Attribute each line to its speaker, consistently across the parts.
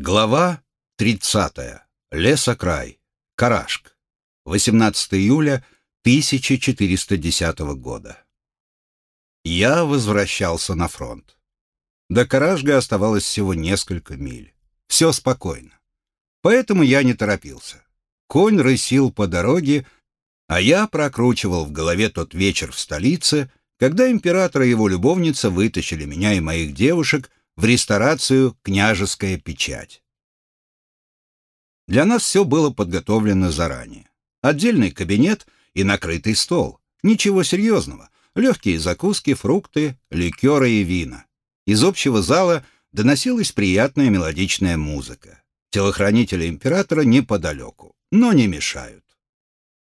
Speaker 1: Глава 30. Лесокрай. Карашк. 18 июля 1410 года. Я возвращался на фронт. До Карашга оставалось всего несколько миль. Все спокойно. Поэтому я не торопился. Конь рысил по дороге, а я прокручивал в голове тот вечер в столице, когда император и его любовница вытащили меня и моих девушек в ресторацию «Княжеская печать». Для нас все было подготовлено заранее. Отдельный кабинет и накрытый стол. Ничего серьезного. Легкие закуски, фрукты, ликеры и вина. Из общего зала доносилась приятная мелодичная музыка. Телохранители императора неподалеку, но не мешают.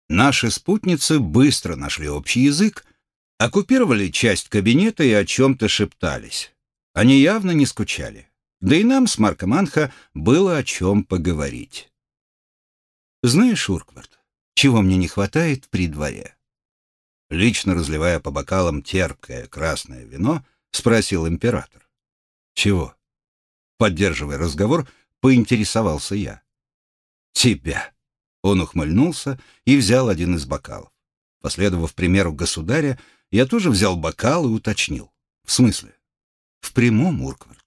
Speaker 1: Наши спутницы быстро нашли общий язык, оккупировали часть кабинета и о чем-то шептались. Они явно не скучали. Да и нам с Марком Анха было о чем поговорить. «Знаешь, Урквард, чего мне не хватает при дворе?» Лично разливая по бокалам терпкое красное вино, спросил император. «Чего?» Поддерживая разговор, поинтересовался я. «Тебя!» Он ухмыльнулся и взял один из бокалов. Последовав примеру государя, я тоже взял бокал и уточнил. «В смысле?» В прямом, Урквард.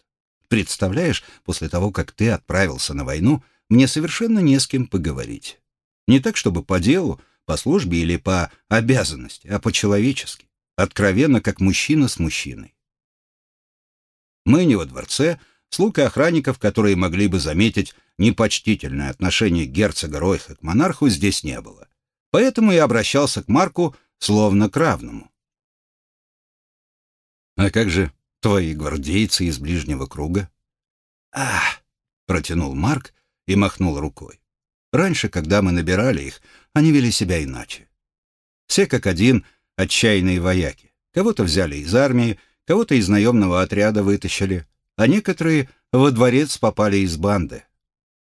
Speaker 1: Представляешь, после того, как ты отправился на войну, мне совершенно не с кем поговорить. Не так, чтобы по делу, по службе или по обязанности, а по-человечески. Откровенно, как мужчина с мужчиной. Мы не во дворце, слуг и охранников, которые могли бы заметить непочтительное отношение герцога Ройха к монарху, здесь не было. Поэтому я обращался к Марку словно к равному. «А как же Твои гвардейцы из ближнего круга?» «Ах!» — протянул Марк и махнул рукой. «Раньше, когда мы набирали их, они вели себя иначе. Все как один отчаянные вояки. Кого-то взяли из армии, кого-то из наемного отряда вытащили, а некоторые во дворец попали из банды.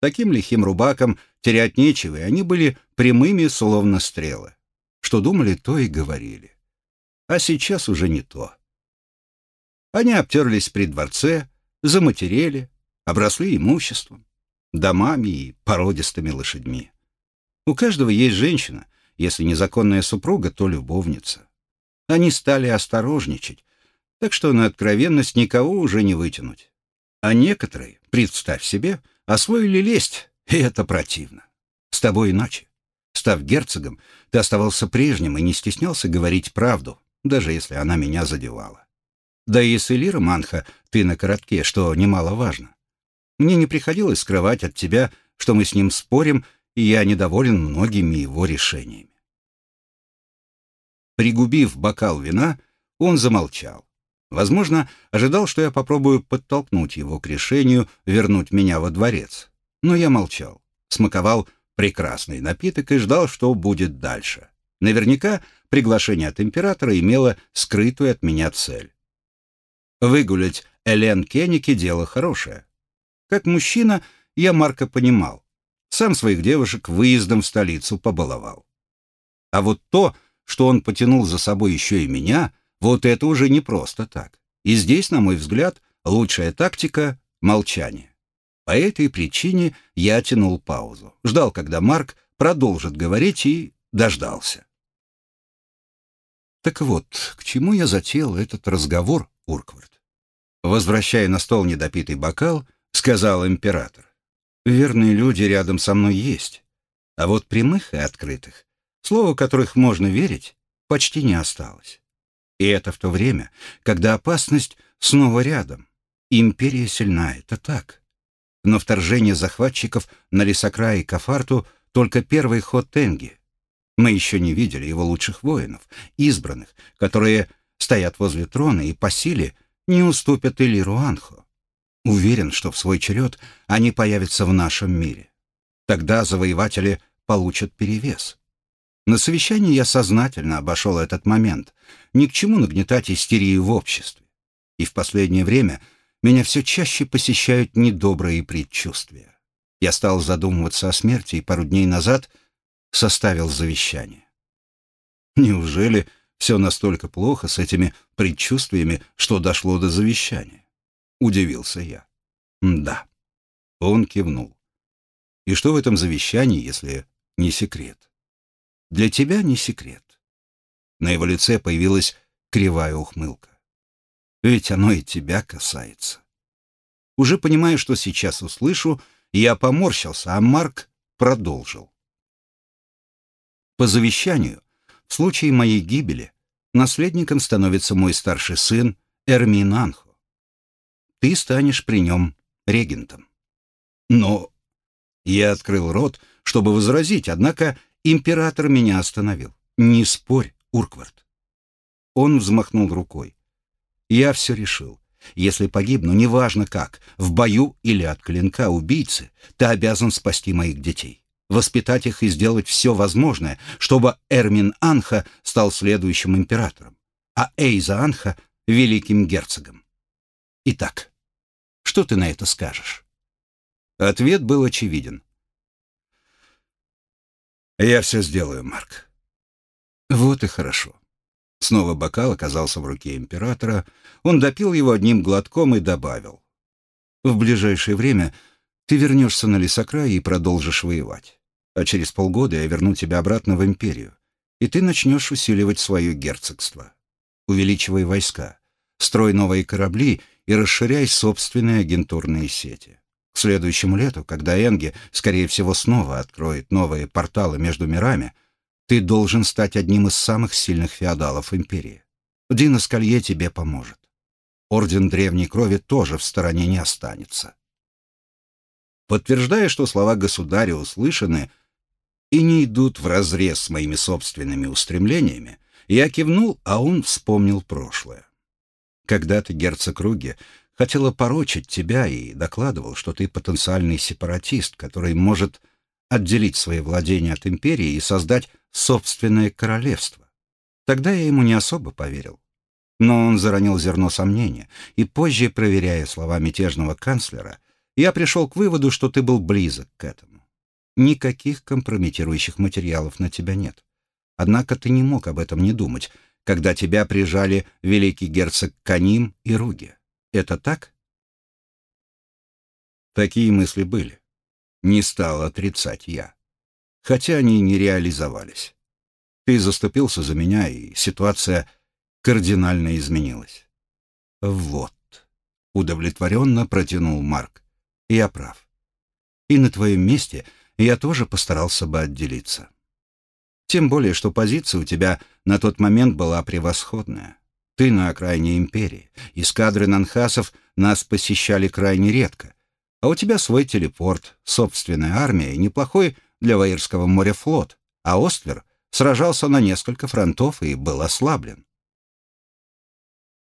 Speaker 1: Таким лихим рубакам терять нечего, и они были прямыми, словно стрелы. Что думали, то и говорили. А сейчас уже не то. Они обтерлись при дворце, заматерели, обросли имуществом, домами и породистыми лошадьми. У каждого есть женщина, если незаконная супруга, то любовница. Они стали осторожничать, так что на откровенность никого уже не вытянуть. А некоторые, представь себе, освоили лесть, и это противно. С тобой иначе. Став герцогом, ты оставался прежним и не стеснялся говорить правду, даже если она меня задевала. Да и с Элиром, Анха, ты на коротке, что немаловажно. Мне не приходилось скрывать от тебя, что мы с ним спорим, и я недоволен многими его решениями. Пригубив бокал вина, он замолчал. Возможно, ожидал, что я попробую подтолкнуть его к решению вернуть меня во дворец. Но я молчал, смаковал прекрасный напиток и ждал, что будет дальше. Наверняка приглашение от императора имело скрытую от меня цель. Выгулять Элен Кенники — дело хорошее. Как мужчина я Марка понимал. Сам своих девушек выездом в столицу побаловал. А вот то, что он потянул за собой еще и меня, вот это уже не просто так. И здесь, на мой взгляд, лучшая тактика — молчание. По этой причине я тянул паузу. Ждал, когда Марк продолжит говорить, и дождался. Так вот, к чему я затеял этот разговор, Урквард? Возвращая на стол недопитый бокал, сказал император. «Верные люди рядом со мной есть, а вот прямых и открытых, слову которых можно верить, почти не осталось. И это в то время, когда опасность снова рядом. Империя сильна, это так. Но вторжение захватчиков на лесокрае и Кафарту — только первый ход Тенги. Мы еще не видели его лучших воинов, избранных, которые стоят возле трона и по силе не уступят Элиру Анхо. Уверен, что в свой черед они появятся в нашем мире. Тогда завоеватели получат перевес. На совещании я сознательно обошел этот момент. Ни к чему нагнетать истерию в обществе. И в последнее время меня все чаще посещают недобрые предчувствия. Я стал задумываться о смерти и пару дней назад составил завещание. Неужели все настолько плохо с этими предчувствиями, что дошло до завещания. Удивился я. Да. Он кивнул. И что в этом завещании, если не секрет? Для тебя не секрет. На его лице появилась кривая ухмылка. Ведь оно и тебя касается. Уже понимая, что сейчас услышу, я поморщился, а Марк продолжил. По завещанию, в случае моей гибели, наследником становится мой старший сын Эрмин Анхо. Ты станешь при нем регентом. Но я открыл рот, чтобы возразить, однако император меня остановил. Не спорь, Урквард. Он взмахнул рукой. Я все решил. Если погибну, неважно как, в бою или от клинка убийцы, ты обязан спасти моих детей, воспитать их и сделать все возможное, чтобы Эрмин Анха стал следующим императором, а Эйза Анха — великим герцогом. Итак, что ты на это скажешь? Ответ был очевиден. «Я все сделаю, Марк». «Вот и хорошо. Снова бокал оказался в руке императора. Он допил его одним глотком и добавил. «В ближайшее время ты вернешься на лесокрай и продолжишь воевать. А через полгода я верну тебя обратно в империю, и ты начнешь усиливать свое герцогство. Увеличивай войска, строй новые корабли и расширяй собственные агентурные сети. К следующему лету, когда Энге, скорее всего, снова откроет новые порталы между мирами, ты должен стать одним из самых сильных феодалов империи. Дина Скалье тебе поможет. Орден Древней Крови тоже в стороне не останется. Подтверждая, что слова государя услышаны и не идут вразрез с моими собственными устремлениями, я кивнул, а он вспомнил прошлое. Когда-то герцог Руги хотела порочить тебя и докладывал, что ты потенциальный сепаратист, который может отделить свои владения от империи и создать собственное королевство. Тогда я ему не особо поверил. Но он заронил зерно сомнения, и позже, проверяя слова мятежного канцлера, я пришел к выводу, что ты был близок к этому. Никаких компрометирующих материалов на тебя нет. Однако ты не мог об этом не думать, когда тебя прижали великий герцог Каним и Руги. Это так? Такие мысли были. Не стал отрицать я хотя они не реализовались. Ты заступился за меня, и ситуация кардинально изменилась. Вот, удовлетворенно протянул Марк. Я прав. И на твоем месте я тоже постарался бы отделиться. Тем более, что позиция у тебя на тот момент была превосходная. Ты на окраине империи. Эскадры нанхасов нас посещали крайне редко. А у тебя свой телепорт, собственная армия и неплохой для Ваирского моря флот, а Остлер сражался на несколько фронтов и был ослаблен.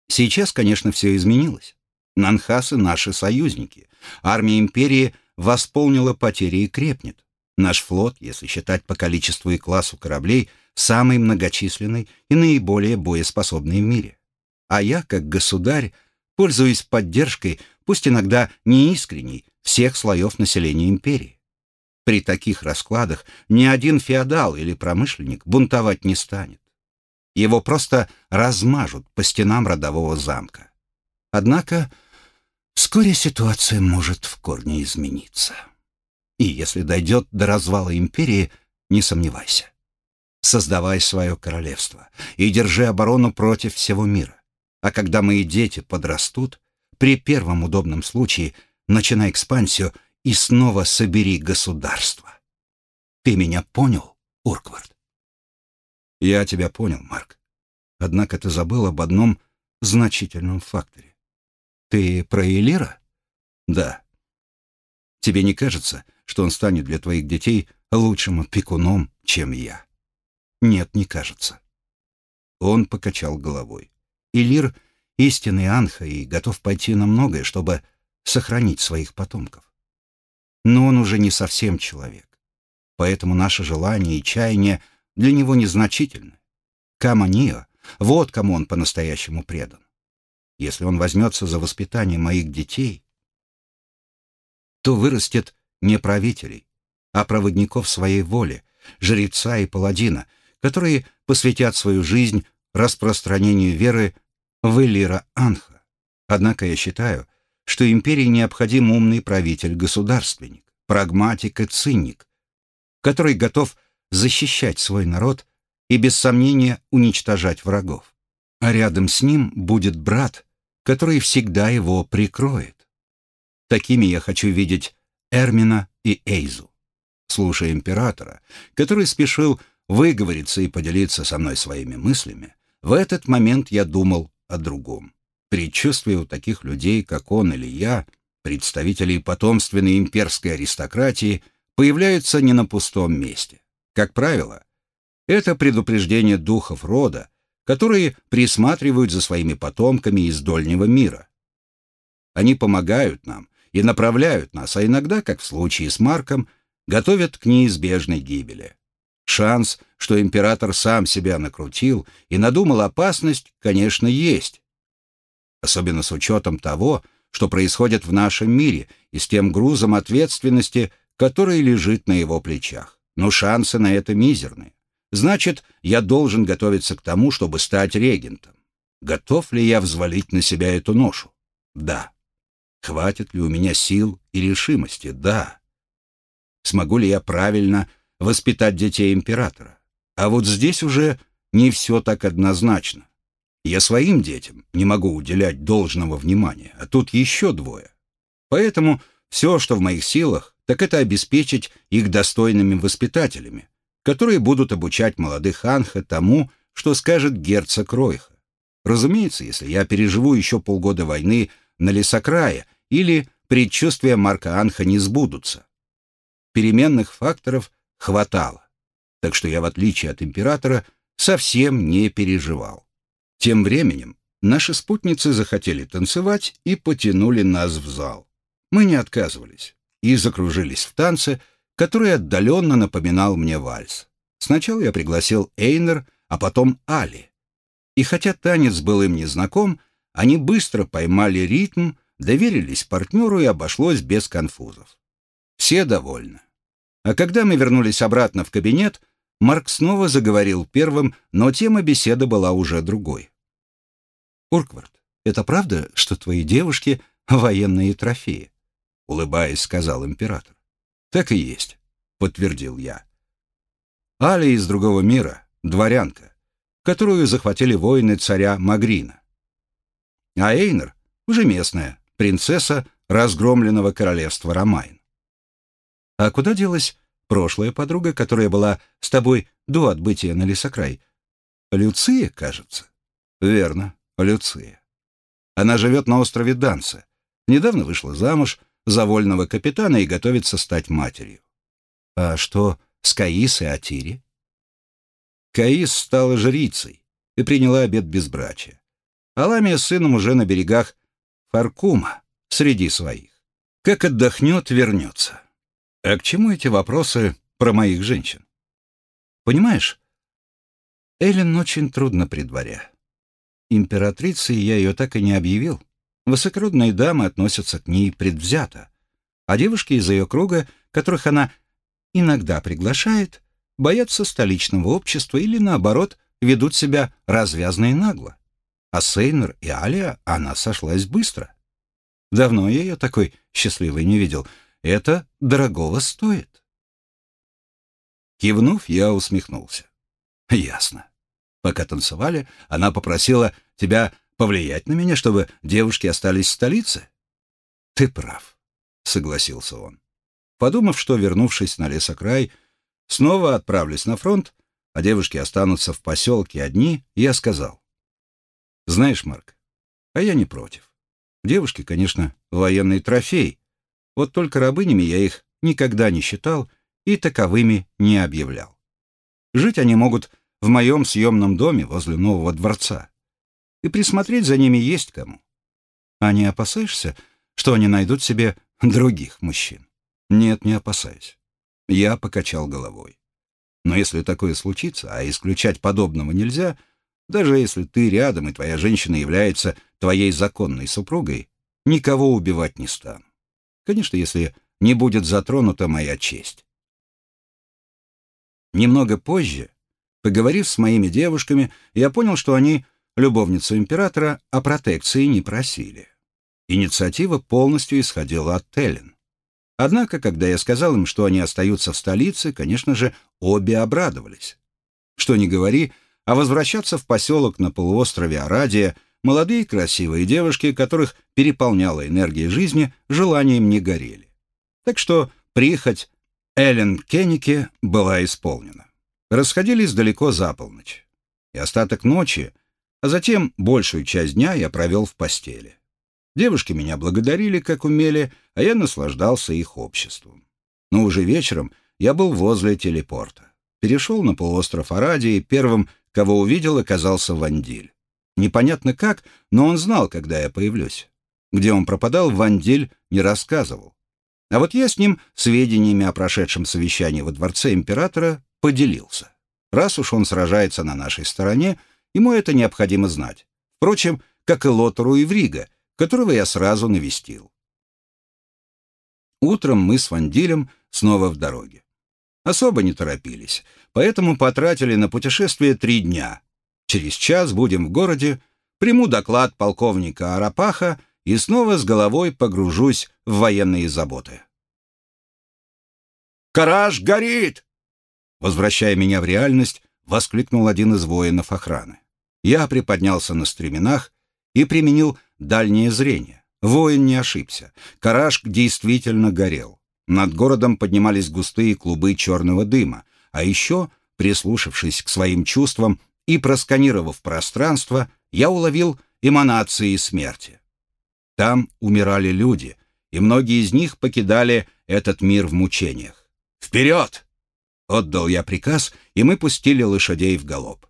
Speaker 1: Сейчас, конечно, все изменилось. Нанхасы — наши союзники. Армия империи восполнила потери и крепнет. Наш флот, если считать по количеству и классу кораблей, самый многочисленный и наиболее боеспособный в мире. А я, как государь, пользуюсь поддержкой, пусть иногда неискренней, всех слоев населения империи. При таких раскладах ни один феодал или промышленник бунтовать не станет. Его просто размажут по стенам родового замка. Однако вскоре ситуация может в корне измениться. И если дойдет до развала империи, не сомневайся. Создавай свое королевство и держи оборону против всего мира. А когда мои дети подрастут, при первом удобном случае начинай экспансию — и снова собери государство. Ты меня понял, Урквард? Я тебя понял, Марк. Однако ты забыл об одном значительном факторе. Ты про Элира? Да. Тебе не кажется, что он станет для твоих детей лучшим опекуном, чем я? Нет, не кажется. Он покачал головой. Элир — истинный анха и готов пойти на многое, чтобы сохранить своих потомков но он уже не совсем человек. Поэтому наши желания и чаяния для него незначительны. Каманио — вот кому он по-настоящему предан. Если он возьмется за воспитание моих детей, то вырастет не правителей, а проводников своей воли, жреца и паладина, которые посвятят свою жизнь распространению веры в Элира Анха. Однако я считаю, что империи необходим умный правитель-государственник, прагматик и циник, который готов защищать свой народ и без сомнения уничтожать врагов. А рядом с ним будет брат, который всегда его прикроет. Такими я хочу видеть Эрмина и Эйзу. Слушая императора, который спешил выговориться и поделиться со мной своими мыслями, в этот момент я думал о другом. Предчувствие у таких людей, как он или я, представителей потомственной имперской аристократии, появляются не на пустом месте. Как правило, это предупреждение духов рода, которые присматривают за своими потомками из дольнего мира. Они помогают нам и направляют нас, а иногда, как в случае с Марком, готовят к неизбежной гибели. Шанс, что император сам себя накрутил и надумал опасность, конечно, есть. Особенно с учетом того, что происходит в нашем мире и с тем грузом ответственности, который лежит на его плечах. Но шансы на это мизерные. Значит, я должен готовиться к тому, чтобы стать регентом. Готов ли я взвалить на себя эту ношу? Да. Хватит ли у меня сил и решимости? Да. Смогу ли я правильно воспитать детей императора? А вот здесь уже не все так однозначно. Я своим детям не могу уделять должного внимания, а тут еще двое. Поэтому все, что в моих силах, так это обеспечить их достойными воспитателями, которые будут обучать молодых Анха тому, что скажет герцог Ройха. Разумеется, если я переживу еще полгода войны на лесокрае или предчувствия Марка Анха не сбудутся. Переменных факторов хватало, так что я, в отличие от императора, совсем не переживал. Тем временем наши спутницы захотели танцевать и потянули нас в зал. Мы не отказывались и закружились в танце, который отдаленно напоминал мне вальс. Сначала я пригласил Эйнер, а потом Али. И хотя танец был им незнаком, они быстро поймали ритм, доверились партнеру и обошлось без конфузов. Все довольны. А когда мы вернулись обратно в кабинет, Марк снова заговорил первым, но тема беседы была уже другой. «Урквард, это правда, что твои девушки — военные трофеи?» — улыбаясь, сказал император. «Так и есть», — подтвердил я. Али из другого мира, дворянка, которую захватили воины царя Магрина. А Эйнер уже местная, принцесса разгромленного королевства Ромайн. А куда делась прошлая подруга, которая была с тобой до отбытия на лесокрай? Люция, кажется. Верно, Люция. Она живет на острове Данса. Недавно вышла замуж, за вольного капитана и готовится стать матерью. А что с Каис и Атири? Каис стала жрицей и приняла обет безбрачия. Аламия с сыном уже на берегах Фаркума, среди своих. Как отдохнет, вернется. А к чему эти вопросы про моих женщин? Понимаешь, Эллен очень трудно при дворе. Императрицей я ее так и не объявил. Высокородные дамы относятся к ней предвзято, а девушки из ее круга, которых она иногда приглашает, боятся столичного общества или, наоборот, ведут себя развязно и нагло. А Сейнер и Алия она сошлась быстро. Давно я ее такой счастливой не видел. Это дорогого стоит. Кивнув, я усмехнулся. Ясно. Пока танцевали, она попросила тебя повлиять на меня, чтобы девушки остались в столице? Ты прав, согласился он. Подумав, что, вернувшись на лесокрай, снова отправлюсь на фронт, а девушки останутся в поселке одни, я сказал. Знаешь, Марк, а я не против. Девушки, конечно, военный трофей. Вот только рабынями я их никогда не считал и таковыми не объявлял. Жить они могут в моем съемном доме возле нового дворца и присмотреть за ними есть кому. А не опасаешься, что они найдут себе других мужчин? Нет, не опасаюсь. Я покачал головой. Но если такое случится, а исключать подобного нельзя, даже если ты рядом и твоя женщина является твоей законной супругой, никого убивать не стану. Конечно, если не будет затронута моя честь. Немного позже, поговорив с моими девушками, я понял, что они любовницу императора о протекции не просили. инициатива полностью исходила от Теллин. Однако, когда я сказал им, что они остаются в столице, конечно же, обе обрадовались. Что ни говори, а возвращаться в поселок на полуострове Арадия молодые красивые девушки, которых переполняла энергия жизни, желанием не горели. Так что прихоть Эллен Кеннике была исполнена. Расходились далеко за полночь. И остаток ночи, а затем большую часть дня я провел в постели. Девушки меня благодарили, как умели, а я наслаждался их обществом. Но уже вечером я был возле телепорта. Перешел на полуостров Арадии, и первым, кого увидел, оказался Вандиль. Непонятно как, но он знал, когда я появлюсь. Где он пропадал, Вандиль не рассказывал. А вот я с ним сведениями о прошедшем совещании во дворце императора поделился. Раз уж он сражается на нашей стороне, ему это необходимо знать. Впрочем, как и Лотеру и Врига, которого я сразу навестил. Утром мы с Вандилем снова в дороге. Особо не торопились, поэтому потратили на путешествие три дня. Через час будем в городе, приму доклад полковника Арапаха и снова с головой погружусь в военные заботы. «Караж горит!» Возвращая меня в реальность, воскликнул один из воинов охраны. Я приподнялся на стременах и применил дальнее зрение. Воин не ошибся. Карашк действительно горел. Над городом поднимались густые клубы черного дыма, а еще, прислушавшись к своим чувствам и просканировав пространство, я уловил эманации смерти. Там умирали люди, и многие из них покидали этот мир в мучениях. «Вперед!» — отдал я приказ, и мы пустили лошадей в галоп.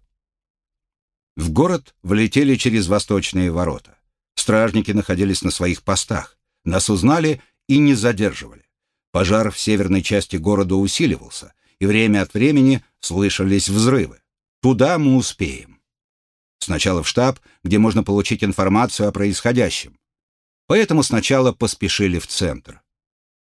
Speaker 1: В город влетели через восточные ворота. Стражники находились на своих постах. Нас узнали и не задерживали. Пожар в северной части города усиливался, и время от времени слышались взрывы. Туда мы успеем. Сначала в штаб, где можно получить информацию о происходящем. Поэтому сначала поспешили в центр.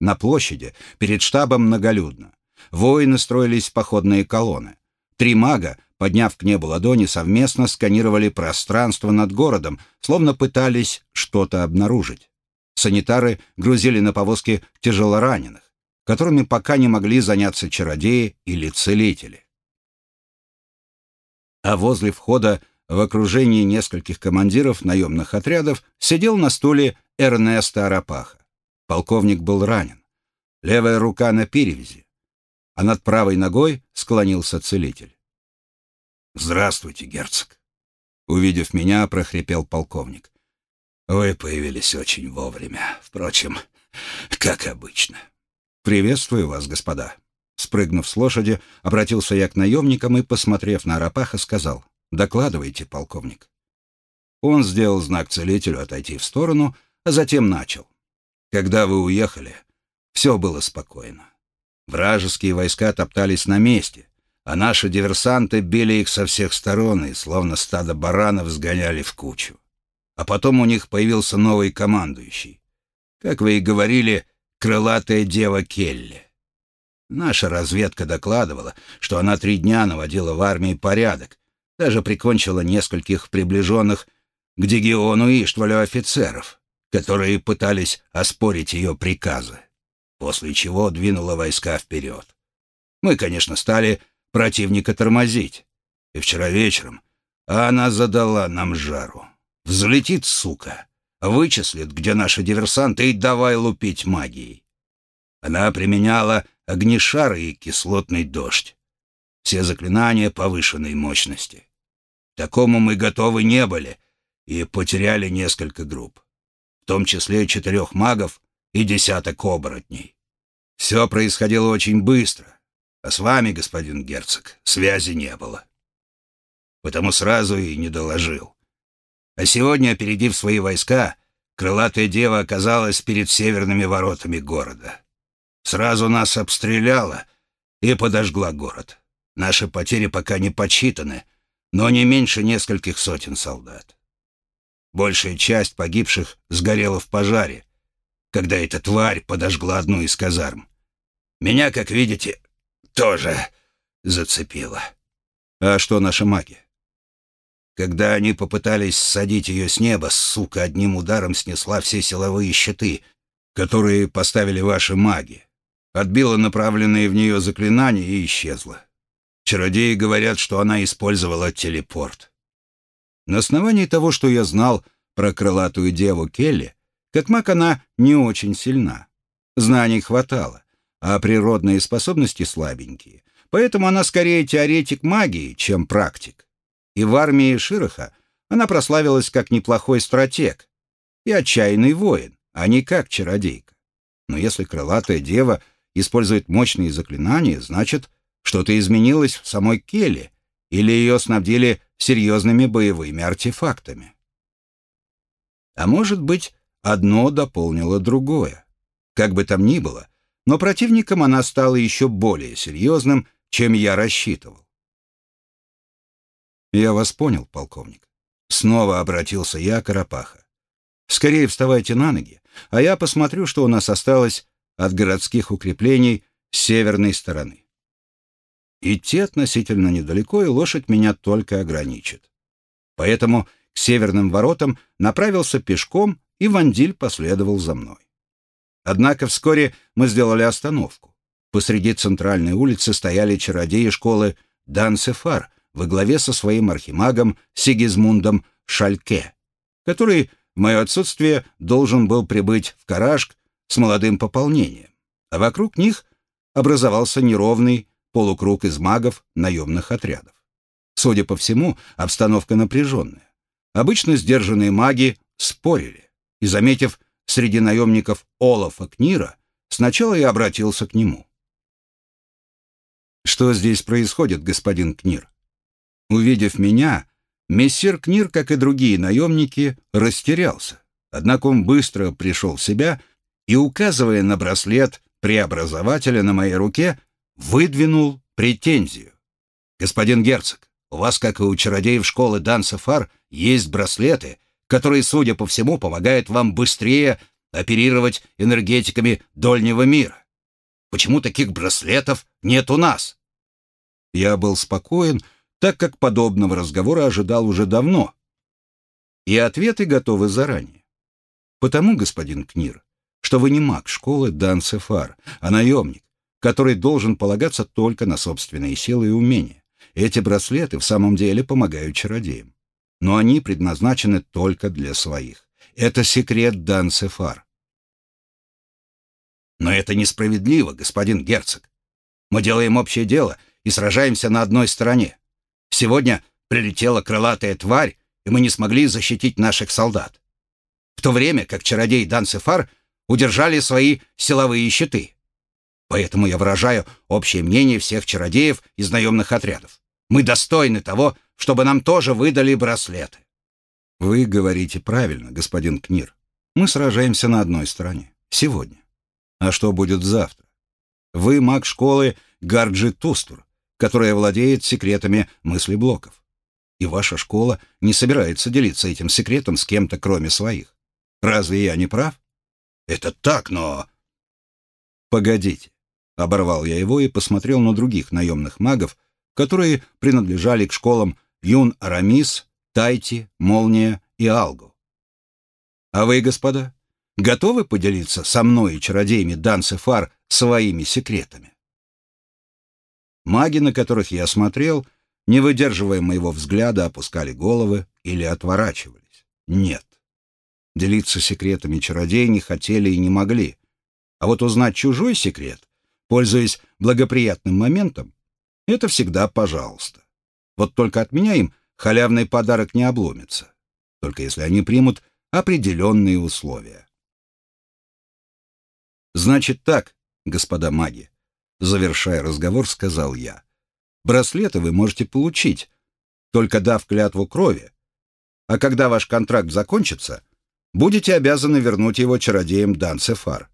Speaker 1: На площади перед штабом многолюдно. Воины строились в походные колонны. Три мага, подняв к небу ладони, совместно сканировали пространство над городом, словно пытались что-то обнаружить. Санитары грузили на повозки тяжелораненых, которыми пока не могли заняться чародеи или целители. А возле входа в окружении нескольких командиров наемных отрядов сидел на стуле Эрнеста Арапаха. Полковник был ранен. Левая рука на перевязи, а над правой ногой склонился целитель. «Здравствуйте, герцог!» Увидев меня, прохрипел полковник. «Вы появились очень вовремя. Впрочем, как обычно». «Приветствую вас, господа». Спрыгнув с лошади, обратился я к наемникам и, посмотрев на Арапаха, сказал, «Докладывайте, полковник». Он сделал знак целителю отойти в сторону, а затем начал. Когда вы уехали, все было спокойно. Вражеские войска топтались на месте, а наши диверсанты били их со всех сторон и, словно стадо баранов, сгоняли в кучу. А потом у них появился новый командующий. Как вы и говорили, крылатая дева Келли. Наша разведка докладывала, что она три дня наводила в армии порядок, даже прикончила нескольких приближенных к Дегиону и Иштвалю офицеров которые пытались оспорить ее приказы, после чего двинула войска вперед. Мы, конечно, стали противника тормозить, и вчера вечером она задала нам жару. Взлетит, сука, вычислит, где наши диверсанты, и давай лупить магией. Она применяла огнешары и кислотный дождь. Все заклинания повышенной мощности. такому мы готовы не были и потеряли несколько групп том числе четырех магов и десяток оборотней. Все происходило очень быстро, а с вами, господин герцог, связи не было. Потому сразу и не доложил. А сегодня, опередив свои войска, крылатая дева оказалась перед северными воротами города. Сразу нас обстреляла и подожгла город. Наши потери пока не подсчитаны, но не меньше нескольких сотен солдат. Большая часть погибших сгорела в пожаре, когда эта тварь подожгла одну из казарм. Меня, как видите, тоже зацепило. А что наша магия? Когда они попытались садить ее с неба, сука одним ударом снесла все силовые щиты, которые поставили ваши маги. Отбила направленные в нее заклинания и исчезла. Чародеи говорят, что она использовала телепорт. На основании того, что я знал про крылатую деву Келли, как маг она не очень сильна. Знаний хватало, а природные способности слабенькие. Поэтому она скорее теоретик магии, чем практик. И в армии Широха она прославилась как неплохой стратег и отчаянный воин, а не как чародейка. Но если крылатая дева использует мощные заклинания, значит, что-то изменилось в самой Келе, или ее снабдили серьезными боевыми артефактами. А может быть, одно дополнило другое. Как бы там ни было, но противником она стала еще более серьезным, чем я рассчитывал. «Я вас понял, полковник». Снова обратился я к Арапаха. «Скорее вставайте на ноги, а я посмотрю, что у нас осталось от городских укреплений с северной стороны. Идти относительно недалеко, и лошадь меня только ограничит. Поэтому к северным воротам направился пешком, и Вандиль последовал за мной. Однако вскоре мы сделали остановку. Посреди центральной улицы стояли чародеи школы Дансефар во главе со своим архимагом Сигизмундом Шальке, который в мое отсутствие должен был прибыть в Карашк с молодым пополнением, а вокруг них образовался неровный полукруг из магов наемных отрядов. Судя по всему, обстановка напряженная. Обычно сдержанные маги спорили, и, заметив среди наемников Олафа Книра, сначала я обратился к нему. «Что здесь происходит, господин Книр?» Увидев меня, мессир Книр, как и другие наемники, растерялся. Однако он быстро пришел в себя и, указывая на браслет преобразователя на моей руке, выдвинул претензию. «Господин герцог, у вас, как и у чародеев школы Дансефар, есть браслеты, которые, судя по всему, помогают вам быстрее оперировать энергетиками дольнего мира. Почему таких браслетов нет у нас?» Я был спокоен, так как подобного разговора ожидал уже давно, и ответы готовы заранее. Потому, господин Книр, что вы не маг школы Дан-Сефар, а наемник, который должен полагаться только на собственные силы и умения. Эти браслеты в самом деле помогают чародеям. Но они предназначены только для своих. Это секрет Дан-Сефар. Но это несправедливо, господин герцог. Мы делаем общее дело и сражаемся на одной стороне. Сегодня прилетела крылатая тварь, и мы не смогли защитить наших солдат. В то время как чародей Дан-Сефар удержали свои силовые щиты. Поэтому я выражаю общее мнение всех чародеев из наемных отрядов. Мы достойны того, чтобы нам тоже выдали браслеты. Вы говорите правильно, господин Книр. Мы сражаемся на одной стороне. Сегодня. А что будет завтра? Вы маг школы Гарджи Тустур, которая владеет секретами мыслеблоков. И ваша школа не собирается делиться этим секретом с кем-то, кроме своих. Разве я не прав? Это так, но... Погодите. Оборвал я его и посмотрел на других наемных магов, которые принадлежали к школам Юн Арамис, Тайти, Молния и Алгу. А вы, господа, готовы поделиться со мной и чародеями Дансефар своими секретами? Маги, на которых я смотрел, не выдерживая моего взгляда, опускали головы или отворачивались. Нет. Делиться секретами чародей не хотели и не могли. А вот узнать чужой секрет, пользуясь благоприятным моментом, это всегда пожалуйста. Вот только от меня им халявный подарок не обломится. Только если они примут определенные условия. «Значит так, господа маги», — завершая разговор, сказал я. «Браслеты вы можете получить, только дав клятву крови. А когда ваш контракт закончится, будете обязаны вернуть его чародеям Данцефар.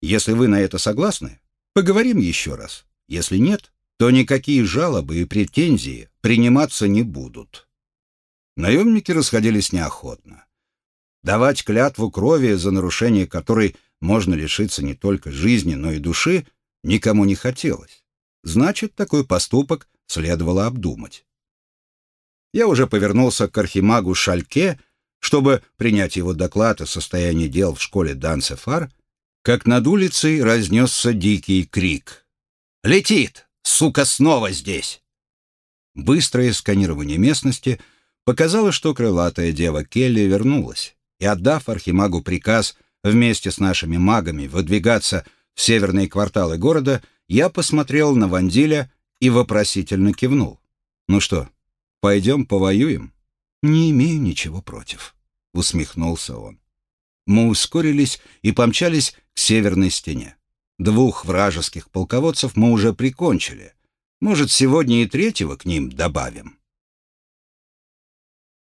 Speaker 1: Если вы на это согласны, поговорим еще раз. Если нет, то никакие жалобы и претензии приниматься не будут. Наемники расходились неохотно. Давать клятву крови, за нарушение которой можно лишиться не только жизни, но и души, никому не хотелось. Значит, такой поступок следовало обдумать. Я уже повернулся к архимагу Шальке, чтобы принять его доклад о состоянии дел в школе Данцефар, как над улицей разнесся дикий крик. «Летит! Сука, снова здесь!» Быстрое сканирование местности показало, что крылатая дева Келли вернулась, и, отдав архимагу приказ вместе с нашими магами выдвигаться в северные кварталы города, я посмотрел на Вандиля и вопросительно кивнул. «Ну что, пойдем повоюем?» «Не имею ничего против», — усмехнулся он. Мы ускорились и помчались к северной стене. Двух вражеских полководцев мы уже прикончили. Может, сегодня и третьего к ним добавим.